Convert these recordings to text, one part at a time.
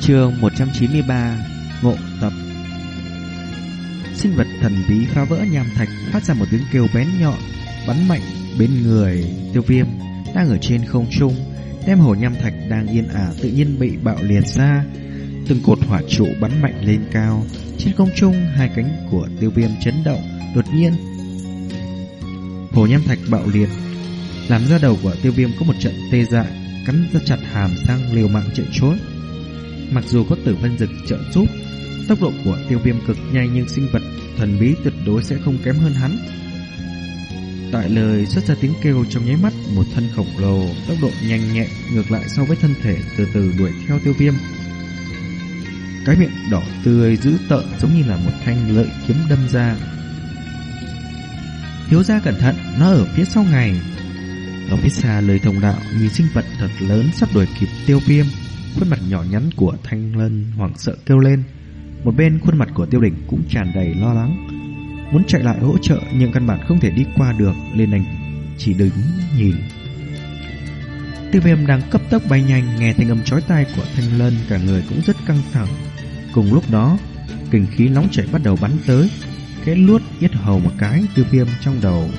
Chương 193 Ngộ tập. Sinh vật thần bí phá vỡ nham thạch phát ra một tiếng kêu bén nhọn, bắn mạnh bên người tiêu viêm đang ở trên không trung, đem hồ nham thạch đang yên ả tự nhiên bị bạo liệt ra. Từng cột hỏa trụ bắn mạnh lên cao, trên không trung hai cánh của tiêu viêm chấn động đột nhiên. Hồ nham thạch bạo liệt, làm ra đầu của tiêu viêm có một trận tê dại, cắn ra chặt hàm răng liều mạng chạy trốn mặc dù có tử vân dực trợ giúp, tốc độ của tiêu viêm cực nhanh nhưng sinh vật thần bí tuyệt đối sẽ không kém hơn hắn. Tại lời xuất ra tiếng kêu trong nháy mắt, một thân khổng lồ, tốc độ nhanh nhẹn ngược lại so với thân thể từ từ đuổi theo tiêu viêm. Cái miệng đỏ tươi dữ tợn giống như là một thanh lợi kiếm đâm ra. Thiếu gia cẩn thận, nó ở phía sau ngày ở phía xa lời thông đạo, nhìn sinh vật thật lớn sắp đuổi kịp tiêu viêm khuôn mặt nhỏ nhắn của thanh lân hoảng sợ kêu lên. Một bên khuôn mặt của tiêu đỉnh cũng tràn đầy lo lắng. Muốn chạy lại hỗ trợ nhưng căn bản không thể đi qua được, nên đành chỉ đứng nhìn. Tiêu viêm đang cấp tốc bay nhanh, nghe thanh âm chói tai của thanh lân, cả người cũng rất căng thẳng. Cùng lúc đó kinh khí nóng chảy bắt đầu bắn tới, khẽ luốt yết hầu một cái, tiêu viêm trong đầu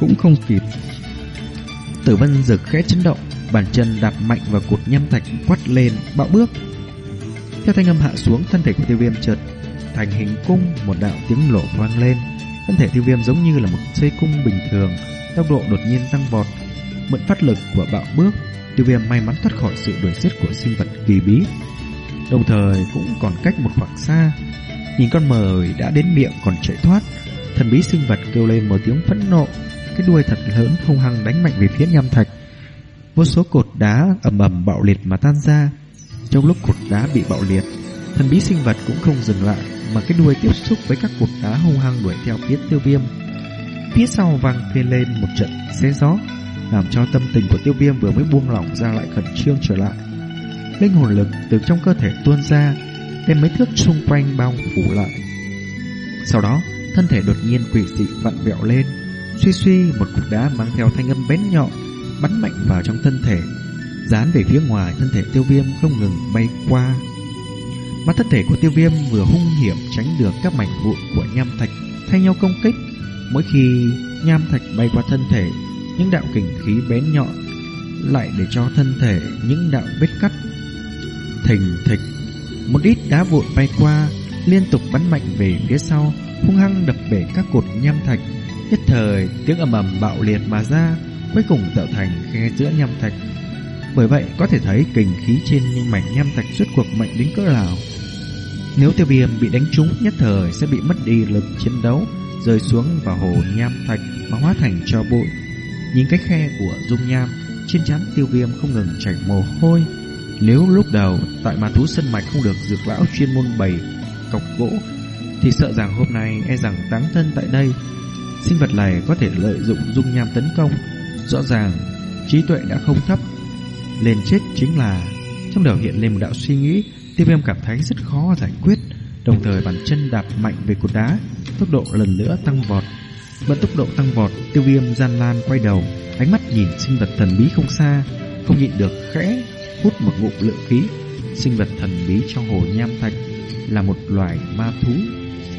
cũng không kịp. Tử vân rực khẽ chấn động bàn chân đạp mạnh vào cột nhâm thạch quát lên, bạo bước. Theo thanh âm hạ xuống, thân thể của tiêu viêm chợt thành hình cung, một đạo tiếng lộ vang lên. Thân thể tiêu viêm giống như là một dây cung bình thường, tốc độ đột nhiên tăng vọt. Mượn phát lực của bạo bước, tiêu viêm may mắn thoát khỏi sự đuổi giết của sinh vật kỳ bí. Đồng thời cũng còn cách một khoảng xa, nhìn con mời đã đến miệng còn chạy thoát. Thần bí sinh vật kêu lên một tiếng phẫn nộ, cái đuôi thật lớn hung hăng đánh mạnh về phía nham thạch một số cột đá ầm ầm bạo liệt mà tan ra. Trong lúc cột đá bị bạo liệt, thần bí sinh vật cũng không dừng lại, mà cái đuôi tiếp xúc với các cột đá hung hăng đuổi theo phía tiêu viêm. Phía sau vang lên lên một trận xé gió, làm cho tâm tình của tiêu viêm vừa mới buông lỏng ra lại khẩn trương trở lại. Linh hồn lực từ trong cơ thể tuôn ra, đem mấy thước xung quanh bao phủ lại. Sau đó, thân thể đột nhiên quỷ dị vặn vẹo lên, suy suy một cục đá mang theo thanh âm bén nhọn bắn mạnh vào trong thân thể, dán về phía ngoài thân thể tiêu viêm không ngừng bay qua. Mắt thân thể của tiêu viêm vừa hung hiểm tránh được các mảnh vụn của nham thạch thay nhau công kích. Mỗi khi nham thạch bay qua thân thể, những đạo kình khí bén nhọn lại để cho thân thể những đạo vết cắt thình thịch. Một ít đá vụn bay qua, liên tục bắn mạnh về phía sau, hung hăng đập bể các cột nham thạch. Nhất thời, tiếng ầm ầm bạo liệt mà ra cuối cùng tạo thành khe giữa nham thạch. Bởi vậy, có thể thấy kình khí trên mảnh nham thạch suốt cuộc mạnh đến cỡ nào. Nếu tiêu viêm bị đánh trúng, nhất thời sẽ bị mất đi lực chiến đấu, rơi xuống vào hồ nham thạch mà hóa thành cho bụi. Nhìn cái khe của dung nham, trên trán tiêu viêm không ngừng chảy mồ hôi. Nếu lúc đầu tại mà thú sân mạch không được dược lão chuyên môn bày cọc gỗ, thì sợ rằng hôm nay e rằng táng thân tại đây. Sinh vật này có thể lợi dụng dung nham tấn công rõ ràng, trí tuệ đã không thấp, lên chết chính là trong đầu hiện lên một đạo suy nghĩ tiêu viêm cảm thấy rất khó giải quyết. Đồng thời bàn chân đạp mạnh về cột đá, tốc độ lần nữa tăng vọt. Vẫn tốc độ tăng vọt, tiêu viêm gian lan quay đầu, ánh mắt nhìn sinh vật thần bí không xa, không nhịn được khẽ hút một ngụm lượng khí. Sinh vật thần bí trong hồ nham thạch là một loài ma thú,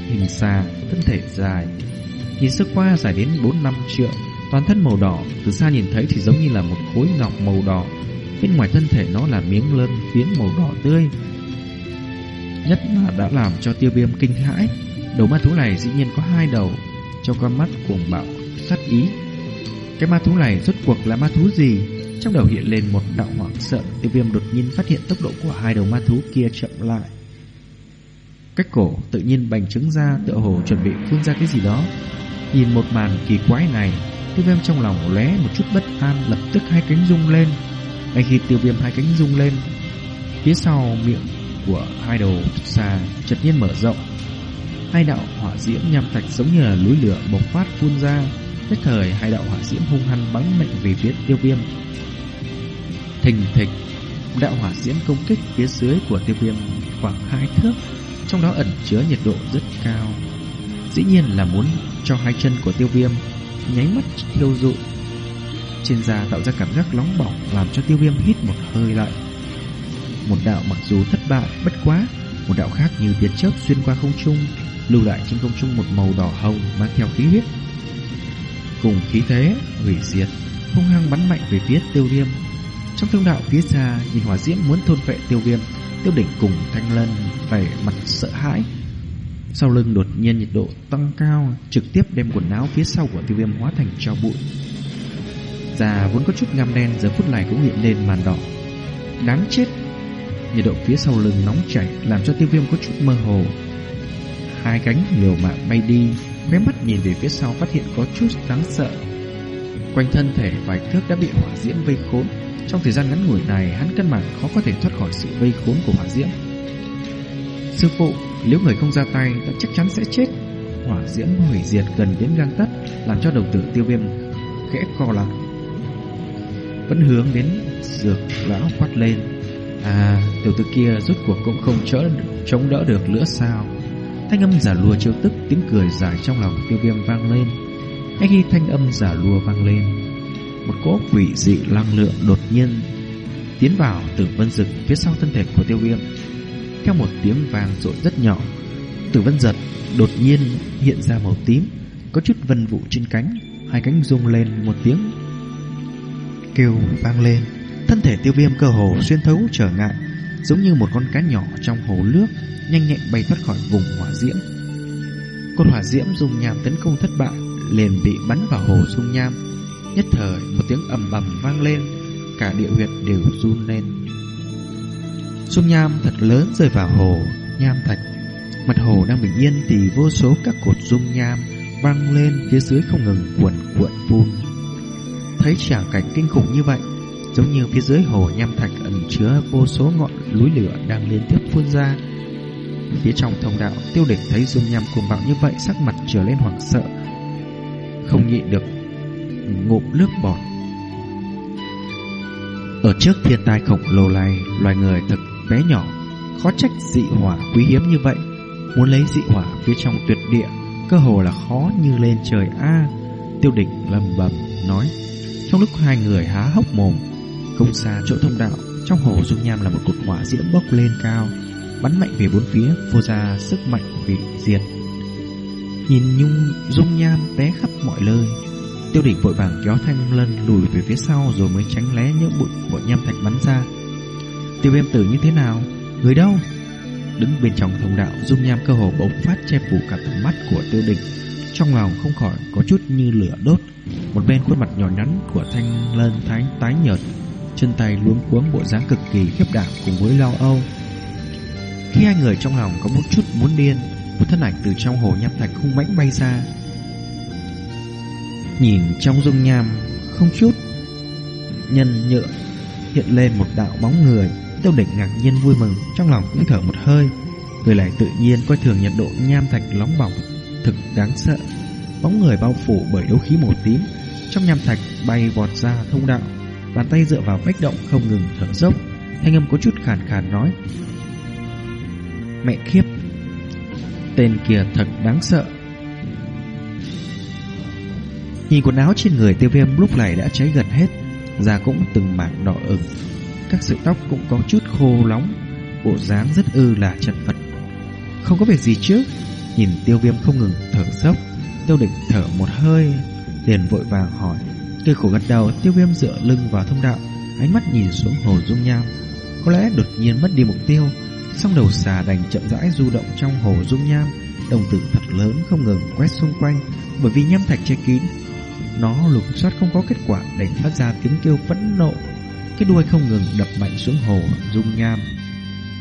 hình xà, thân thể dài, nhìn sơ qua dài đến bốn năm triệu toàn thân màu đỏ. Từ xa nhìn thấy thì giống như là một khối ngọc màu đỏ. Bên ngoài thân thể nó là miếng lân phiến màu đỏ tươi. Nhất là đã làm cho tiêu viêm kinh hãi. Đầu ma thú này dĩ nhiên có hai đầu trong con mắt cuồng bạo, sát ý. Cái ma thú này rốt cuộc là ma thú gì? Trong đầu hiện lên một đạo hoảng sợ. Tiêu viêm đột nhiên phát hiện tốc độ của hai đầu ma thú kia chậm lại. Cách cổ tự nhiên bành trứng ra, tựa hồ chuẩn bị phun ra cái gì đó. Nhìn một màn kỳ quái này tiêu viêm trong lòng lóe một chút bất an, lập tức hai cánh rung lên. Ngay khi tiêu viêm hai cánh rung lên, phía sau miệng của hai đầu xà chợt nhiên mở rộng. Hai đạo hỏa diễm nhằm thạch giống như là núi lửa bộc phát phun ra. Nhất thời, hai đạo hỏa diễm hung hăng bắn mạnh về phía tiêu viêm. Thình thịch, đạo hỏa diễm công kích phía dưới của tiêu viêm khoảng hai thước, trong đó ẩn chứa nhiệt độ rất cao. Dĩ nhiên là muốn cho hai chân của tiêu viêm nháy mắt thiêu dụ trên da tạo ra cảm giác nóng bỏng, làm cho tiêu viêm hít một hơi lại. Một đạo mặc dù thất bại, bất quá, Một đạo khác như tiệt chớp xuyên qua không trung, Lưu lại trên không trung một màu đỏ hồng Mang theo khí huyết. Cùng khí thế, hủy diệt, hung hăng bắn mạnh về phía tiêu viêm. Trong thông đạo phía xa nhìn hỏa diễm muốn thôn vệ tiêu viêm, tiêu đỉnh cùng thanh lân vẻ mặt sợ hãi sau lưng đột nhiên nhiệt độ tăng cao, trực tiếp đem quần áo phía sau của tiêu viêm hóa thành tro bụi. Già vốn có chút ngăm đen, giờ phút này cũng hiện lên màn đỏ. Đáng chết! Nhiệt độ phía sau lưng nóng chảy, làm cho tiêu viêm có chút mơ hồ. Hai cánh liều mạng bay đi, khóe mắt nhìn về phía sau phát hiện có chút đáng sợ. Quanh thân thể vài thước đã bị hỏa diễm vây khốn. Trong thời gian ngắn ngủi này, Hắn căn bản khó có thể thoát khỏi sự vây khốn của hỏa diễm. Sư phụ nếu người không ra tay Ta chắc chắn sẽ chết. Hỏa diễm hủy diệt gần đến gang tất Làm cho đầu tử tiêu viêm khẽ co lại. Vẫn hướng đến dược lão quát lên. À tiểu tử kia rốt cuộc cũng không chỡ chống đỡ được nữa sao? Thanh âm giả lùa chiêu tức, Tiếng cười dài trong lòng tiêu viêm vang lên. Ngay khi thanh âm giả lùa vang lên, Một cỗ quỷ dị năng lượng đột nhiên Tiến vào tử vân rực phía sau thân thể của tiêu viêm. Theo một tiếng vàng rội rất nhỏ Tử vân giật đột nhiên hiện ra màu tím Có chút vân vụ trên cánh Hai cánh rung lên một tiếng Kêu vang lên Thân thể tiêu viêm cơ hồ xuyên thấu trở ngại Giống như một con cá nhỏ trong hồ nước Nhanh nhẹn bay thoát khỏi vùng hỏa diễm Con hỏa diễm dùng nhàm tấn công thất bại liền bị bắn vào hồ dung nham. Nhất thời một tiếng ầm ầm vang lên, cả địa huyệt đều run lên. Dung nham thật lớn rơi vào hồ nham thạch. Mặt hồ đang bình yên thì vô số các cột dung nham văng lên phía dưới không ngừng cuộn cuộn phun. Thấy tràng cảnh kinh khủng như vậy, giống như phía dưới hồ nham thạch ẩn chứa vô số ngọn núi lửa đang liên tiếp phun ra. Phía trong thông đạo, tiêu địch thấy dung nham cuồng bạo như vậy sắc mặt trở lên hoảng sợ, không nhịn được ngụm nước bọt. Ở trước thiên tai khổng lồ này, loài người thật bé nhỏ, khó trách dị hỏa quý hiếm như vậy. Muốn lấy dị hỏa phía trong tuyệt địa, cơ hồ là khó như lên trời a. tiêu địch lầm bầm nói. Trong lúc hai người há hốc mồm, không xa chỗ thông đạo, trong hồ dung nham là một cột hỏa diễm bốc lên cao, bắn mạnh về bốn phía, vô ra sức mạnh hủy diệt. Nhìn nhung dung nham té khắp mọi nơi Tiêu địch vội vàng kéo thanh lân lùi về phía sau Rồi mới tránh lé những bụi của nham thạch bắn ra Tiêu viêm tử như thế nào? Người đâu? Đứng bên trong thông đạo, Dung nham cơ hồ bỗng phát che phủ cả tầm mắt của tiêu đình. Trong lòng không khỏi có chút như lửa đốt. Một bên khuôn mặt nhỏ nhắn của thanh lân thái tái nhợt, Chân tay luống cuống bộ dáng cực kỳ khiếp đảm cùng với lo âu. Khi hai người trong lòng có một chút muốn điên, một thân ảnh từ trong hồ nham thạch hung mãnh bay ra. Nhìn trong dung nham, Không chút Nhân nhựa Hiện lên một đạo bóng người. Tiêu đỉnh ngạc nhiên vui mừng, Trong lòng cũng thở một hơi. Người lại tự nhiên coi thường nhiệt độ nham thạch nóng bỏng, Thực đáng sợ. Bóng người bao phủ bởi đấu khí màu tím, Trong nham thạch bay vọt ra thông đạo. Bàn tay dựa vào vách động không ngừng thở dốc. Thanh âm có chút khàn khàn nói, Mẹ khiếp Tên kia thật đáng sợ. Nhìn quần áo trên người tiêu viêm lúc này đã cháy gần hết, Da cũng từng mảng đỏ ửng. Các sợi tóc cũng có chút khô nóng Bộ dáng rất ư là chật vật Không có việc gì chứ? Nhìn tiêu viêm không ngừng thở dốc, Tiêu địch thở một hơi, Liền vội vàng hỏi. Cây khổ gật đầu, tiêu viêm dựa lưng vào thông đạo, Ánh mắt nhìn xuống hồ dung nham. Có lẽ đột nhiên mất đi mục tiêu, Song đầu xà đành chậm rãi du động trong hồ dung nham. Đồng tử thật lớn không ngừng quét xung quanh, Bởi vì nham thạch che kín. Nó lục soát không có kết quả Đành phát ra tiếng kêu phẫn nộ. Cái đuôi không ngừng đập mạnh xuống hồ dung nham.